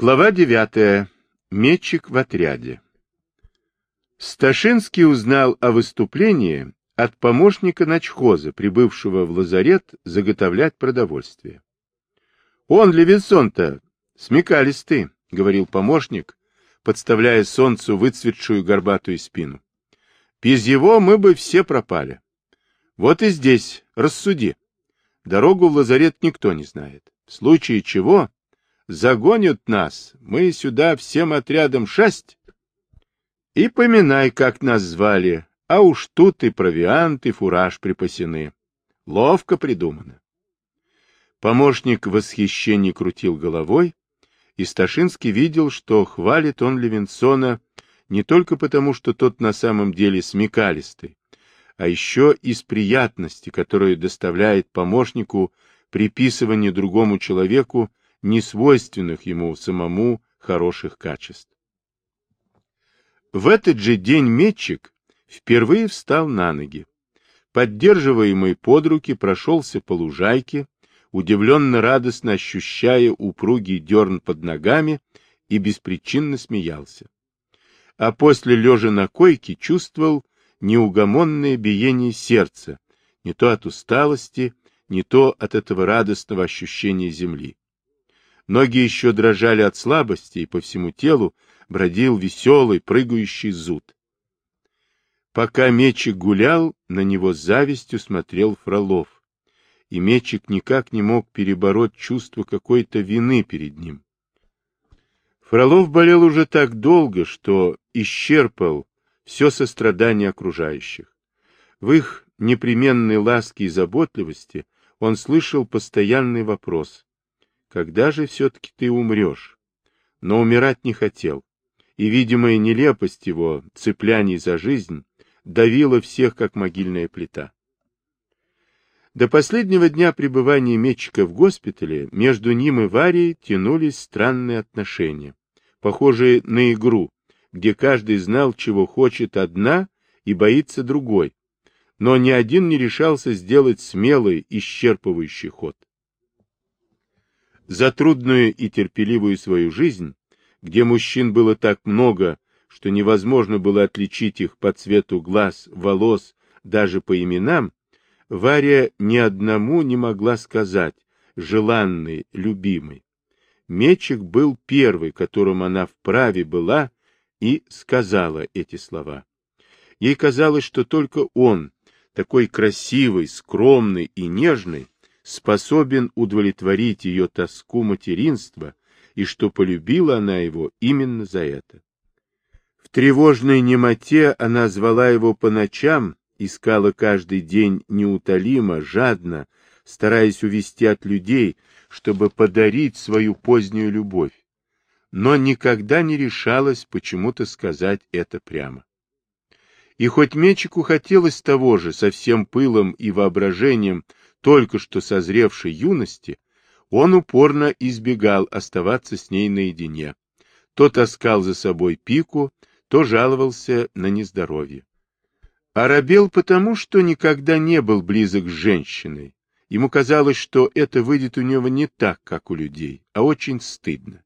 Глава девятая. Метчик в отряде. Сташинский узнал о выступлении от помощника начхоза, прибывшего в лазарет заготовлять продовольствие. — Он, Левинсон-то, смекалистый, — говорил помощник, подставляя солнцу выцветшую горбатую спину. — Без его мы бы все пропали. Вот и здесь, рассуди. Дорогу в лазарет никто не знает. В случае чего загонят нас, мы сюда всем отрядом шесть. И поминай, как нас звали, а уж тут и провиант, и фураж припасены. Ловко придумано. Помощник в восхищении крутил головой, и Сташинский видел, что хвалит он Левинсона не только потому, что тот на самом деле смекалистый, а еще из приятности, которую доставляет помощнику приписывание другому человеку несвойственных ему самому хороших качеств. В этот же день метчик впервые встал на ноги. Поддерживаемый под руки прошелся по лужайке, удивленно радостно ощущая упругий дерн под ногами и беспричинно смеялся. А после, лежа на койке, чувствовал неугомонное биение сердца, не то от усталости, не то от этого радостного ощущения земли. Ноги еще дрожали от слабости, и по всему телу бродил веселый, прыгающий зуд. Пока Мечик гулял, на него с завистью смотрел Фролов, и Мечик никак не мог перебороть чувство какой-то вины перед ним. Фролов болел уже так долго, что исчерпал все сострадание окружающих. В их непременной ласке и заботливости он слышал постоянный вопрос когда же все-таки ты умрешь? Но умирать не хотел, и видимая нелепость его, цепляний за жизнь, давила всех, как могильная плита. До последнего дня пребывания Мечика в госпитале между ним и Варей тянулись странные отношения, похожие на игру, где каждый знал, чего хочет одна и боится другой, но ни один не решался сделать смелый, исчерпывающий ход. За трудную и терпеливую свою жизнь, где мужчин было так много, что невозможно было отличить их по цвету глаз, волос, даже по именам, Варя ни одному не могла сказать «желанный, любимый». Мечик был первый, которым она вправе была, и сказала эти слова. Ей казалось, что только он, такой красивый, скромный и нежный, способен удовлетворить ее тоску материнства и что полюбила она его именно за это. В тревожной немоте она звала его по ночам, искала каждый день неутолимо, жадно, стараясь увести от людей, чтобы подарить свою позднюю любовь, но никогда не решалась почему-то сказать это прямо. И хоть Мечику хотелось того же, со всем пылом и воображением, только что созревшей юности, он упорно избегал оставаться с ней наедине. То таскал за собой пику, то жаловался на нездоровье. Оробел потому, что никогда не был близок с женщиной. Ему казалось, что это выйдет у него не так, как у людей, а очень стыдно.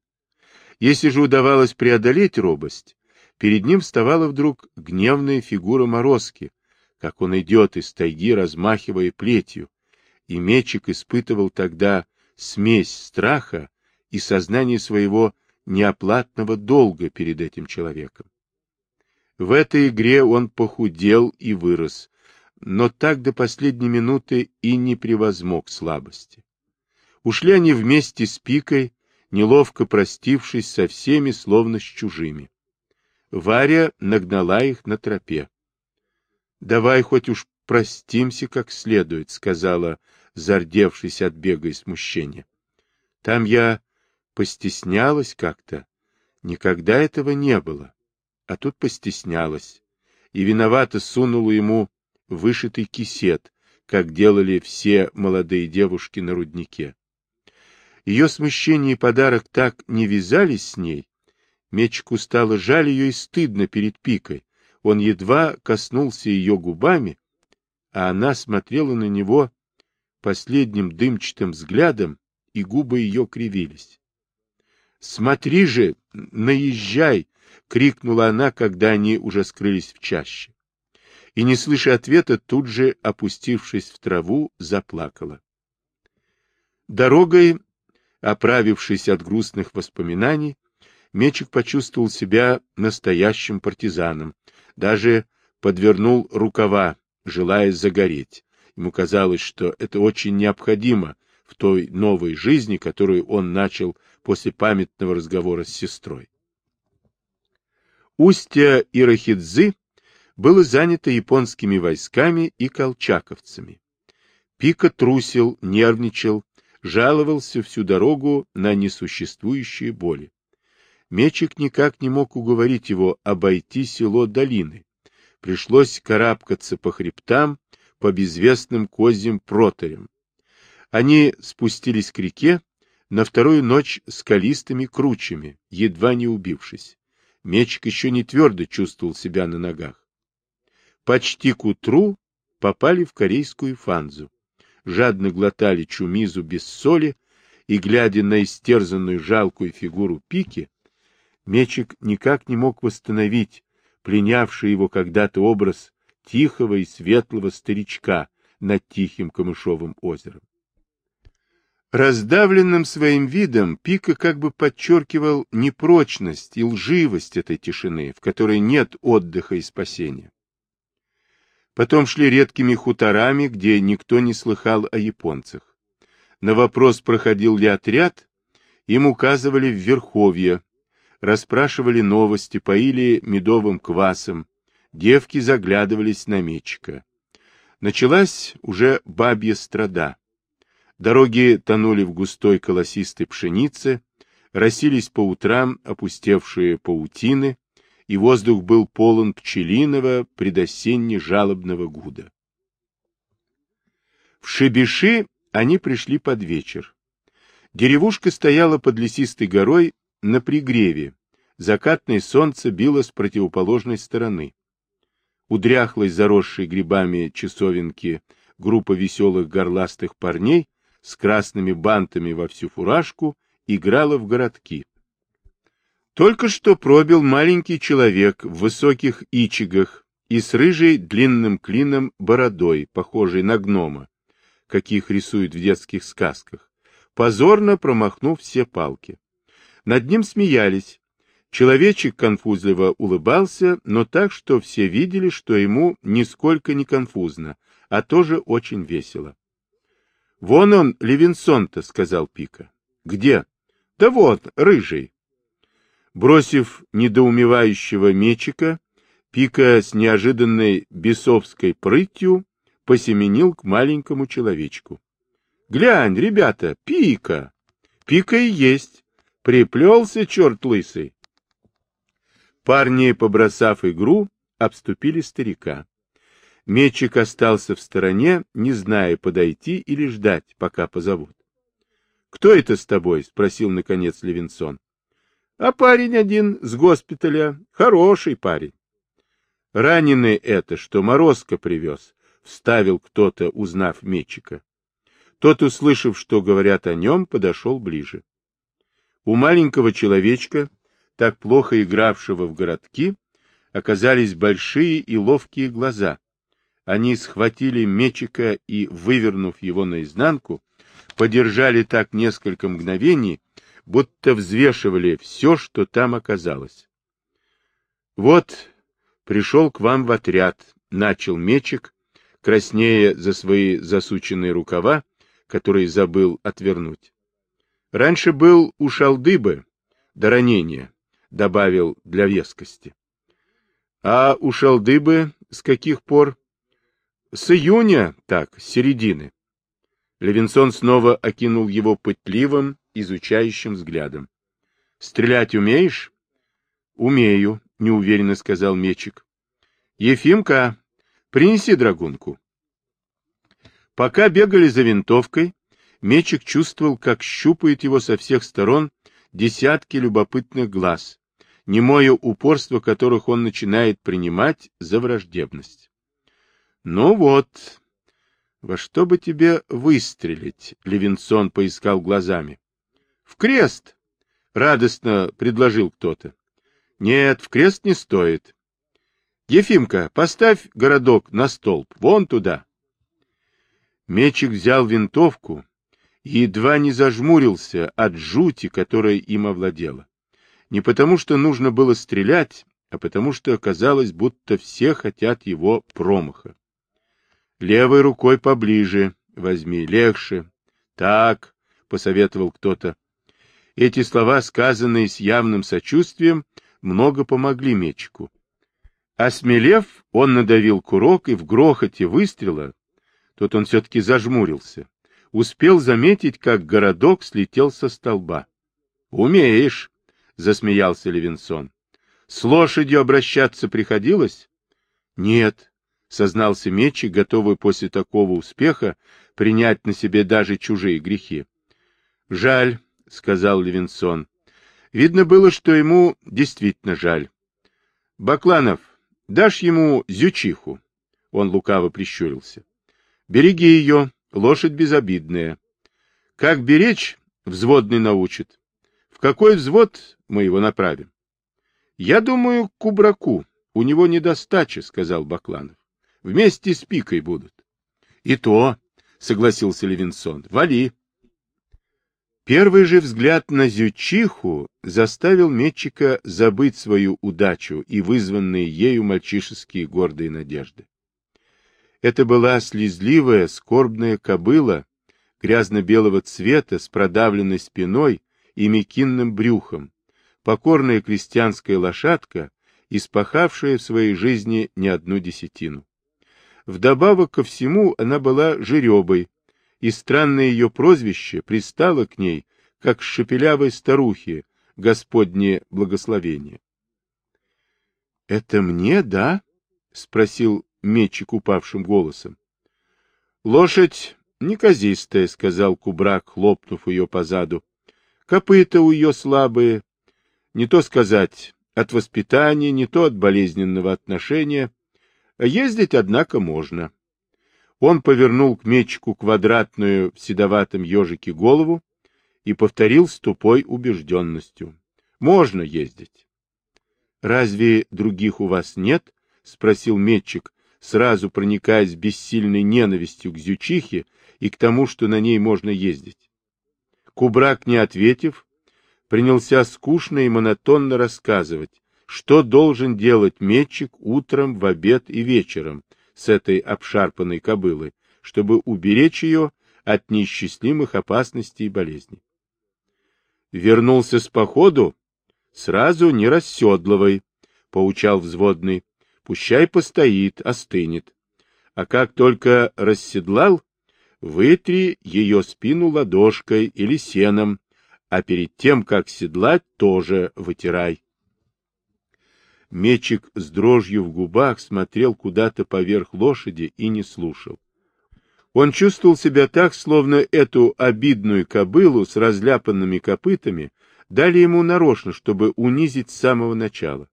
Если же удавалось преодолеть робость, перед ним вставала вдруг гневная фигура Морозки, как он идет из тайги, размахивая плетью, и Мечик испытывал тогда смесь страха и сознания своего неоплатного долга перед этим человеком. В этой игре он похудел и вырос, но так до последней минуты и не превозмог слабости. Ушли они вместе с Пикой, неловко простившись со всеми, словно с чужими. Варя нагнала их на тропе. — Давай хоть уж простимся как следует, — сказала, зардевшись от бега и смущения. Там я постеснялась как-то. Никогда этого не было. А тут постеснялась. И виновато сунула ему вышитый кисет, как делали все молодые девушки на руднике. Ее смущение и подарок так не вязались с ней. Мечку стало жаль ее и стыдно перед Пикой. Он едва коснулся ее губами, а она смотрела на него последним дымчатым взглядом, и губы ее кривились. Смотри же, наезжай! — крикнула она, когда они уже скрылись в чаще. И, не слыша ответа, тут же, опустившись в траву, заплакала. Дорогой, оправившись от грустных воспоминаний, Мечик почувствовал себя настоящим партизаном, даже подвернул рукава, желая загореть. Ему казалось, что это очень необходимо в той новой жизни, которую он начал после памятного разговора с сестрой. Устье Ирахидзы было занято японскими войсками и колчаковцами. Пика трусил, нервничал, жаловался всю дорогу на несуществующие боли. Мечик никак не мог уговорить его обойти село долины. Пришлось карабкаться по хребтам, по безвестным козьим проторям. Они спустились к реке на вторую ночь скалистыми кручами, едва не убившись. Мечик еще не твердо чувствовал себя на ногах. Почти к утру попали в корейскую фанзу. Жадно глотали чумизу без соли, и, глядя на истерзанную жалкую фигуру Пики, Мечик никак не мог восстановить пленявший его когда-то образ тихого и светлого старичка над тихим камышовым озером. Раздавленным своим видом Пика как бы подчеркивал непрочность и лживость этой тишины, в которой нет отдыха и спасения. Потом шли редкими хуторами, где никто не слыхал о японцах. На вопрос, проходил ли отряд, им указывали в Верховье, расспрашивали новости, поили медовым квасом, девки заглядывались на мечика. Началась уже бабья страда. Дороги тонули в густой колосистой пшенице, росились по утрам опустевшие паутины, и воздух был полон пчелиного предосенне-жалобного гуда. В Шибиши они пришли под вечер. Деревушка стояла под лесистой горой на пригреве, закатное солнце било с противоположной стороны. У дряхлой, заросшей грибами часовенки группа веселых горластых парней с красными бантами во всю фуражку играла в городки. Только что пробил маленький человек в высоких ичигах и с рыжей длинным клином бородой, похожей на гнома, каких рисуют в детских сказках, позорно промахнув все палки. Над ним смеялись. Человечек конфузливо улыбался, но так, что все видели, что ему нисколько не конфузно, а тоже очень весело. Вон он, Левинсон-то, — сказал Пика. — Где? — Да вот, рыжий. Бросив недоумевающего мечика, Пика с неожиданной бесовской прытью посеменил к маленькому человечку. — Глянь, ребята, Пика! Пика и есть. Приплелся черт лысый. Парни, побросав игру, обступили старика. Мечик остался в стороне, не зная, подойти или ждать, пока позовут. — Кто это с тобой? — спросил, наконец, Левинсон. — А парень один с госпиталя. Хороший парень. — Раненый это, что Морозко привез, — вставил кто-то, узнав Мечика. Тот, услышав, что говорят о нем, подошел ближе. У маленького человечка, так плохо игравшего в городки, оказались большие и ловкие глаза, они схватили мечика и, вывернув его наизнанку, подержали так несколько мгновений, будто взвешивали все, что там оказалось. Вот, пришел к вам в отряд, начал мечик, краснея за свои засученные рукава, которые забыл отвернуть. Раньше был у шалдыбы до ранения, добавил для вескости. А у шалдыбы с каких пор? С июня, так, с середины. Левинсон снова окинул его пытливым, изучающим взглядом. — Стрелять умеешь? — Умею, — неуверенно сказал Мечик. — Ефимка, принеси драгунку. Пока бегали за винтовкой, Мечик чувствовал, как щупает его со всех сторон десятки любопытных глаз, немое упорство которых он начинает принимать за враждебность. Ну вот, во что бы тебе выстрелить? Левинсон поискал глазами. В крест. — радостно предложил кто-то. — Нет, в крест не стоит. — Ефимка, поставь городок на столб, вон туда. Мечик взял винтовку и едва не зажмурился от жути, которая им овладела. Не потому, что нужно было стрелять, а потому, что казалось, будто все хотят его промаха. Левой рукой поближе возьми, легче. Так, — посоветовал кто-то. Эти слова, сказанные с явным сочувствием, много помогли Мечику. Осмелев, он надавил курок, и в грохоте выстрела, тут он все-таки зажмурился, успел заметить, как городок слетел со столба. — Умеешь, — засмеялся Левинсон. — С лошадью обращаться приходилось? — Нет, — сознался Мечик, готовый после такого успеха принять на себе даже чужие грехи. — Жаль, — сказал Левинсон. Видно было, что ему действительно жаль. — Бакланов, дашь ему зючиху? Он лукаво прищурился. — Береги ее, лошадь безобидная. Как беречь, взводный научит. В какой взвод мы его направим? — Я думаю, к Кубраку. У него недостача, — сказал Бакланов. — Вместе с пикой будут. — И то, — согласился Левинсон. — Вали. Первый же взгляд на Зючиху заставил Метчика забыть свою удачу и вызванные ею мальчишеские гордые надежды. Это была слезливая, скорбная кобыла, грязно-белого цвета, с продавленной спиной и мекинным брюхом, покорная крестьянская лошадка, испахавшая в своей жизни не одну десятину. Вдобавок ко всему она была жеребой, и странное ее прозвище пристало к ней, как шепелявой старухе, Господне благословение. — Это мне, да? — спросил Мечик упавшим голосом. — Лошадь неказистая, — сказал Кубрак, хлопнув ее по заду. — Копыта у ее слабые. Не то сказать от воспитания, не то от болезненного отношения. А ездить, однако, можно. Он повернул к мечику квадратную в седоватом ежике голову и повторил с тупой убежденностью. — Можно ездить. — Разве других у вас нет? — спросил метчик, сразу проникаясь бессильной ненавистью к зючихе и к тому, что на ней можно ездить. Кубрак, не ответив, принялся скучно и монотонно рассказывать, что должен делать метчик утром, в обед и вечером, с этой обшарпанной кобылой, чтобы уберечь ее от неисчислимых опасностей и болезней. Вернулся с походу, сразу не расседлывай, — поучал взводный, — пущай постоит, остынет. А как только расседлал, вытри ее спину ладошкой или сеном, а перед тем, как седлать, тоже вытирай. Мечик с дрожью в губах смотрел куда-то поверх лошади и не слушал. Он чувствовал себя так, словно эту обидную кобылу с разляпанными копытами дали ему нарочно, чтобы унизить с самого начала.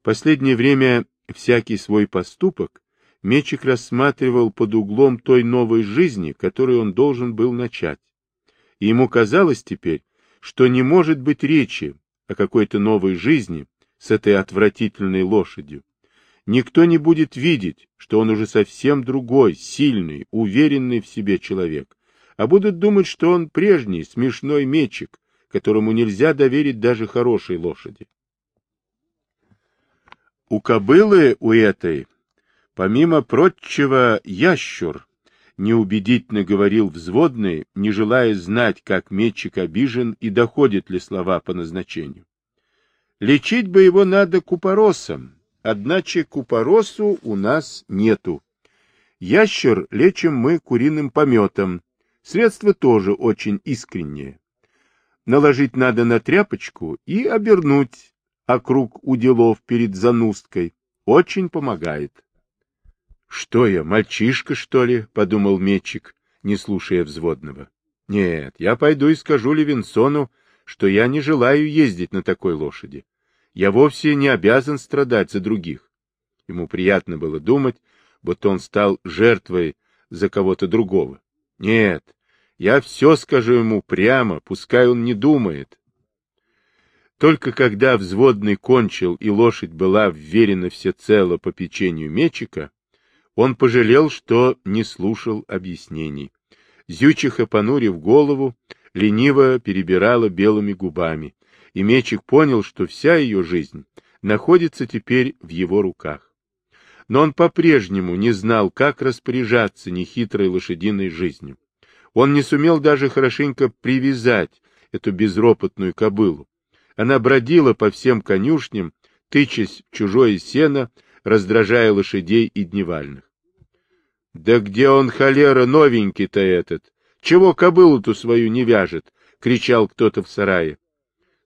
Последнее время всякий свой поступок Мечик рассматривал под углом той новой жизни, которую он должен был начать. И ему казалось теперь, что не может быть речи о какой-то новой жизни, с этой отвратительной лошадью. Никто не будет видеть, что он уже совсем другой, сильный, уверенный в себе человек, а будут думать, что он прежний, смешной мечик, которому нельзя доверить даже хорошей лошади. У кобылы у этой, помимо прочего, ящур, неубедительно говорил взводный, не желая знать, как метчик обижен и доходят ли слова по назначению. Лечить бы его надо купоросом, одначе купоросу у нас нету. Ящер лечим мы куриным пометом. Средство тоже очень искреннее. Наложить надо на тряпочку и обернуть округ уделов перед занусткой. Очень помогает. — Что я, мальчишка, что ли? — подумал Метчик, не слушая взводного. — Нет, я пойду и скажу Левинсону, что я не желаю ездить на такой лошади. Я вовсе не обязан страдать за других. Ему приятно было думать, будто он стал жертвой за кого-то другого. Нет, я все скажу ему прямо, пускай он не думает. Только когда взводный кончил и лошадь была вверена всецело по печенью мечика, он пожалел, что не слушал объяснений. Зючиха, понурив голову, лениво перебирала белыми губами, и Мечик понял, что вся ее жизнь находится теперь в его руках. Но он по-прежнему не знал, как распоряжаться нехитрой лошадиной жизнью. Он не сумел даже хорошенько привязать эту безропотную кобылу. Она бродила по всем конюшням, тычась в чужое сено, раздражая лошадей и дневальных. — Да где он, холера, новенький-то этот? Чего кобылу-то свою не вяжет? — кричал кто-то в сарае.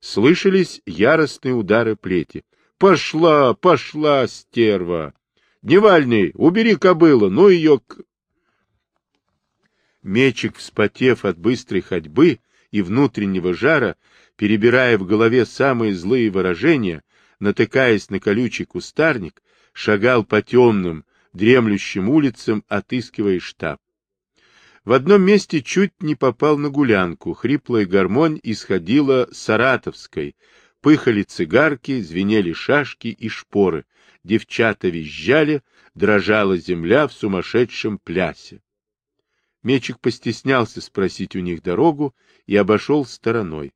Слышались яростные удары плети. — Пошла, пошла, стерва! Дневальный, убери кобылу, ну ее к... Мечик, вспотев от быстрой ходьбы и внутреннего жара, перебирая в голове самые злые выражения, натыкаясь на колючий кустарник, шагал по темным, дремлющим улицам, отыскивая штаб. В одном месте чуть не попал на гулянку, хриплая гармонь исходила саратовской, пыхали цигарки, звенели шашки и шпоры, девчата визжали, дрожала земля в сумасшедшем плясе. Мечик постеснялся спросить у них дорогу и обошел стороной.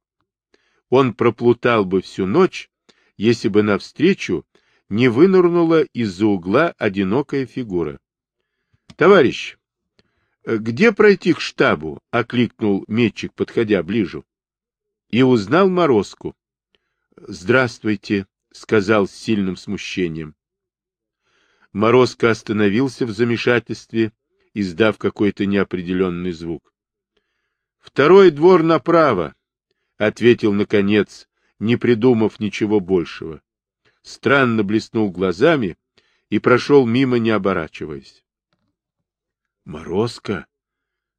Он проплутал бы всю ночь, если бы навстречу не вынырнула из-за угла одинокая фигура. — Товарищ, где пройти к штабу? — окликнул метчик, подходя ближе. И узнал Морозку. — Здравствуйте, — сказал с сильным смущением. Морозко остановился в замешательстве, издав какой-то неопределенный звук. — Второй двор направо, — ответил, наконец, не придумав ничего большего странно блеснул глазами и прошел мимо, не оборачиваясь. — Морозко?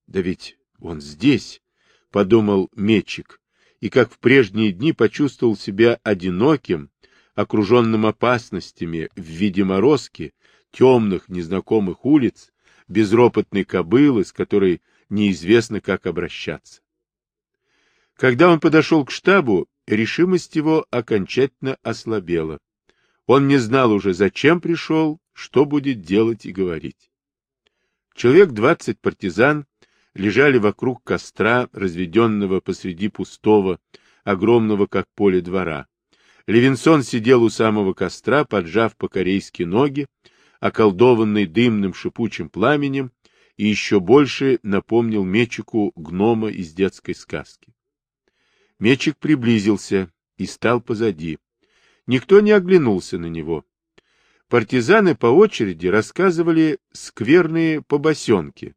Да ведь он здесь, — подумал Метчик, и как в прежние дни почувствовал себя одиноким, окруженным опасностями в виде морозки, темных, незнакомых улиц, безропотной кобылы, с которой неизвестно, как обращаться. Когда он подошел к штабу, решимость его окончательно ослабела. Он не знал уже, зачем пришел, что будет делать и говорить. Человек двадцать партизан лежали вокруг костра, разведенного посреди пустого, огромного как поле двора. Левинсон сидел у самого костра, поджав по-корейски ноги, околдованный дымным шипучим пламенем, и еще больше напомнил Мечику гнома из детской сказки. Мечик приблизился и стал позади. Никто не оглянулся на него. Партизаны по очереди рассказывали скверные побосенки,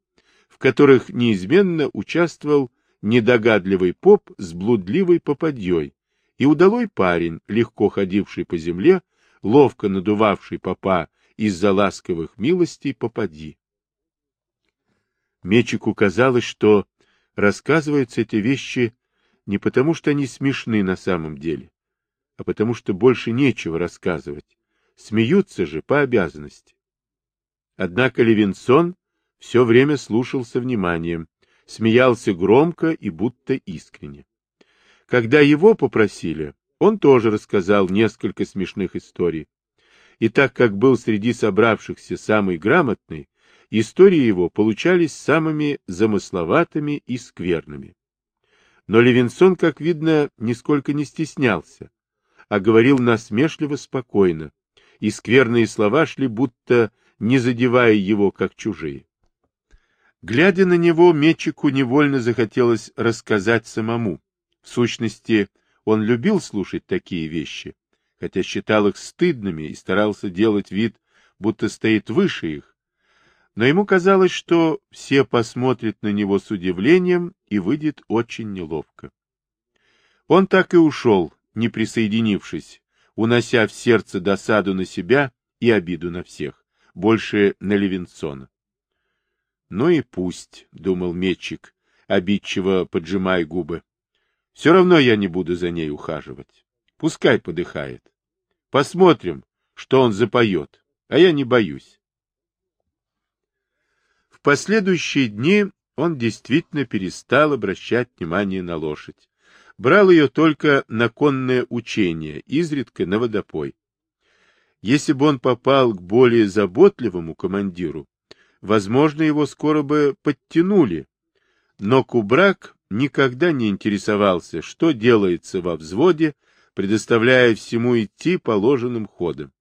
в которых неизменно участвовал недогадливый поп с блудливой попадьей и удалой парень, легко ходивший по земле, ловко надувавший попа из-за ласковых милостей попади. Мечику казалось, что рассказываются эти вещи не потому, что они смешны на самом деле, а потому что больше нечего рассказывать. Смеются же по обязанности. Однако Левинсон все время слушал со вниманием, смеялся громко и будто искренне. Когда его попросили, он тоже рассказал несколько смешных историй. И так как был среди собравшихся самый грамотный, истории его получались самыми замысловатыми и скверными. Но Левинсон, как видно, нисколько не стеснялся, а говорил насмешливо спокойно, и скверные слова шли будто не задевая его, как чужие. Глядя на него, Метчику невольно захотелось рассказать самому. В сущности, он любил слушать такие вещи, хотя считал их стыдными и старался делать вид, будто стоит выше их. Но ему казалось, что все посмотрят на него с удивлением и выйдет очень неловко. Он так и ушел, не присоединившись, унося в сердце досаду на себя и обиду на всех, больше на Левинсона. Ну и пусть, — думал Метчик, обидчиво поджимая губы. Все равно я не буду за ней ухаживать. Пускай подыхает. Посмотрим, что он запоет, а я не боюсь. В последующие дни он действительно перестал обращать внимание на лошадь брал ее только на конное учение, изредка на водопой. Если бы он попал к более заботливому командиру, возможно, его скоро бы подтянули, но Кубрак никогда не интересовался, что делается во взводе, предоставляя всему идти положенным ходом.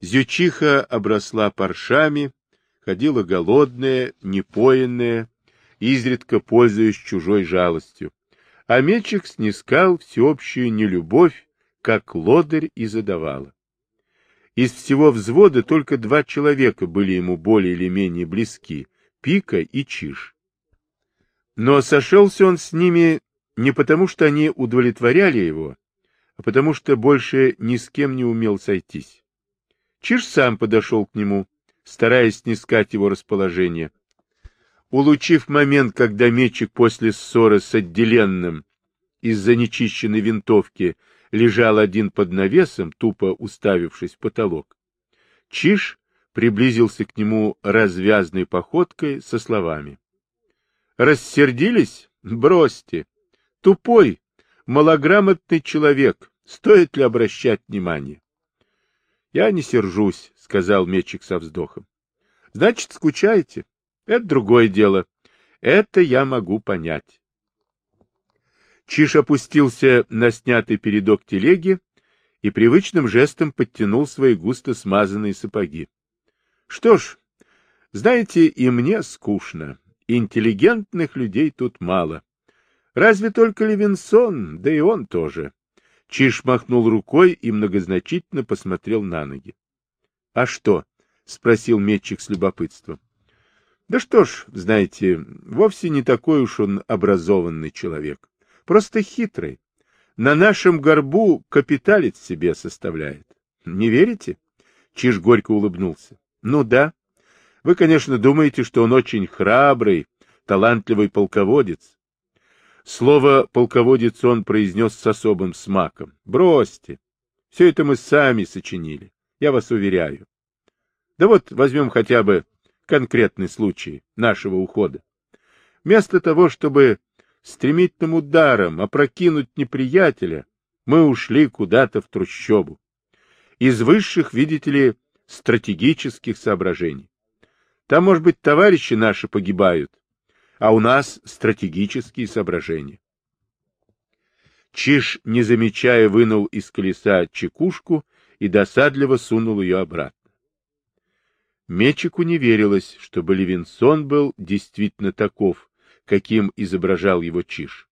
Зючиха обросла паршами, ходила голодная, непоенная, изредка пользуясь чужой жалостью, а мечик снискал всеобщую нелюбовь, как лодырь и задавала. Из всего взвода только два человека были ему более или менее близки — Пика и Чиж. Но сошелся он с ними не потому, что они удовлетворяли его, а потому что больше ни с кем не умел сойтись. Чиж сам подошел к нему, стараясь снискать его расположение. Улучив момент, когда мечик после ссоры с отделенным из-за нечищенной винтовки лежал один под навесом, тупо уставившись в потолок, Чиж приблизился к нему развязной походкой со словами. Рассердились? Бросьте. Тупой, малограмотный человек. Стоит ли обращать внимание? Я не сержусь, сказал Мечик со вздохом. Значит, скучаете? Это другое дело. Это я могу понять. Чиш опустился на снятый передок телеги и привычным жестом подтянул свои густо смазанные сапоги. Что ж, знаете, и мне скучно. Интеллигентных людей тут мало. Разве только Левинсон, да и он тоже. Чиш махнул рукой и многозначительно посмотрел на ноги. — А что? — спросил метчик с любопытством. — Да что ж, знаете, вовсе не такой уж он образованный человек. Просто хитрый. На нашем горбу капиталец себе составляет. Не верите? Чиж горько улыбнулся. — Ну да, вы, конечно, думаете, что он очень храбрый, талантливый полководец. Слово «полководец» он произнес с особым смаком. Бросьте. Все это мы сами сочинили, я вас уверяю. Да вот возьмем хотя бы конкретный случай нашего ухода. Вместо того, чтобы стремительным ударом опрокинуть неприятеля, мы ушли куда-то в трущобу. Из высших, видите ли, стратегических соображений. Там, может быть, товарищи наши погибают, а у нас стратегические соображения. Чиж, не замечая, вынул из колеса чекушку и досадливо сунул ее обратно. Мечику не верилось, чтобы Левинсон был действительно таков, каким изображал его Чиж.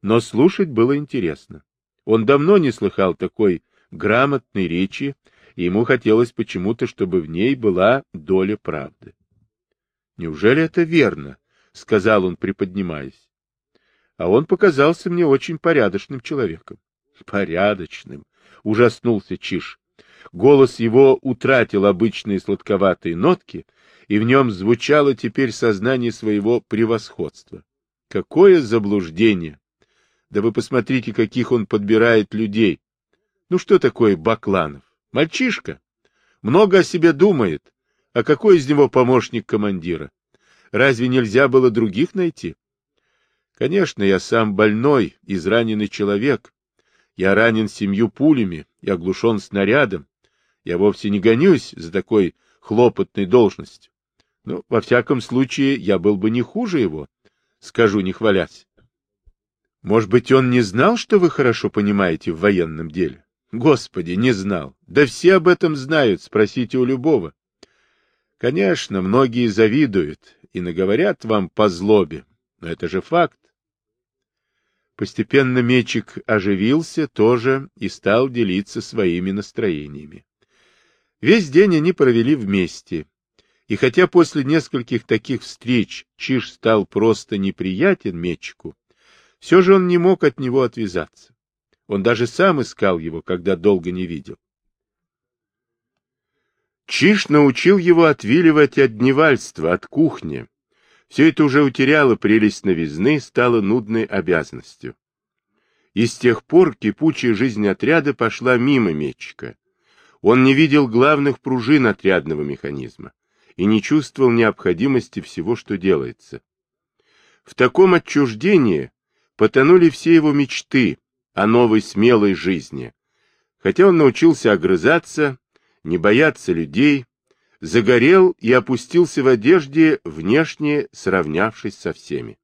Но слушать было интересно. Он давно не слыхал такой грамотной речи, и ему хотелось почему-то, чтобы в ней была доля правды. Неужели это верно? — сказал он, приподнимаясь. А он показался мне очень порядочным человеком. — Порядочным! — ужаснулся Чиш. Голос его утратил обычные сладковатые нотки, и в нем звучало теперь сознание своего превосходства. Какое заблуждение! Да вы посмотрите, каких он подбирает людей. Ну что такое Бакланов? Мальчишка. Много о себе думает, а какой из него помощник командира? Разве нельзя было других найти? Конечно, я сам больной, израненный человек. Я ранен семью пулями и оглушен снарядом. Я вовсе не гонюсь за такой хлопотной должностью. Но, во всяком случае, я был бы не хуже его, скажу, не хвалясь. Может быть, он не знал, что вы хорошо понимаете в военном деле? Господи, не знал. Да все об этом знают, спросите у любого. Конечно, многие завидуют и наговорят вам по злобе, но это же факт. Постепенно мечик оживился тоже и стал делиться своими настроениями. Весь день они провели вместе, и хотя после нескольких таких встреч Чиж стал просто неприятен мечику, все же он не мог от него отвязаться. Он даже сам искал его, когда долго не видел. Чиш научил его отвиливать от дневальства, от кухни. Все это уже утеряло прелесть новизны, стало нудной обязанностью. И с тех пор кипучая жизнь отряда пошла мимо Мечика. Он не видел главных пружин отрядного механизма и не чувствовал необходимости всего, что делается. В таком отчуждении потонули все его мечты о новой смелой жизни, хотя он научился огрызаться, не бояться людей, загорел и опустился в одежде, внешне сравнявшись со всеми.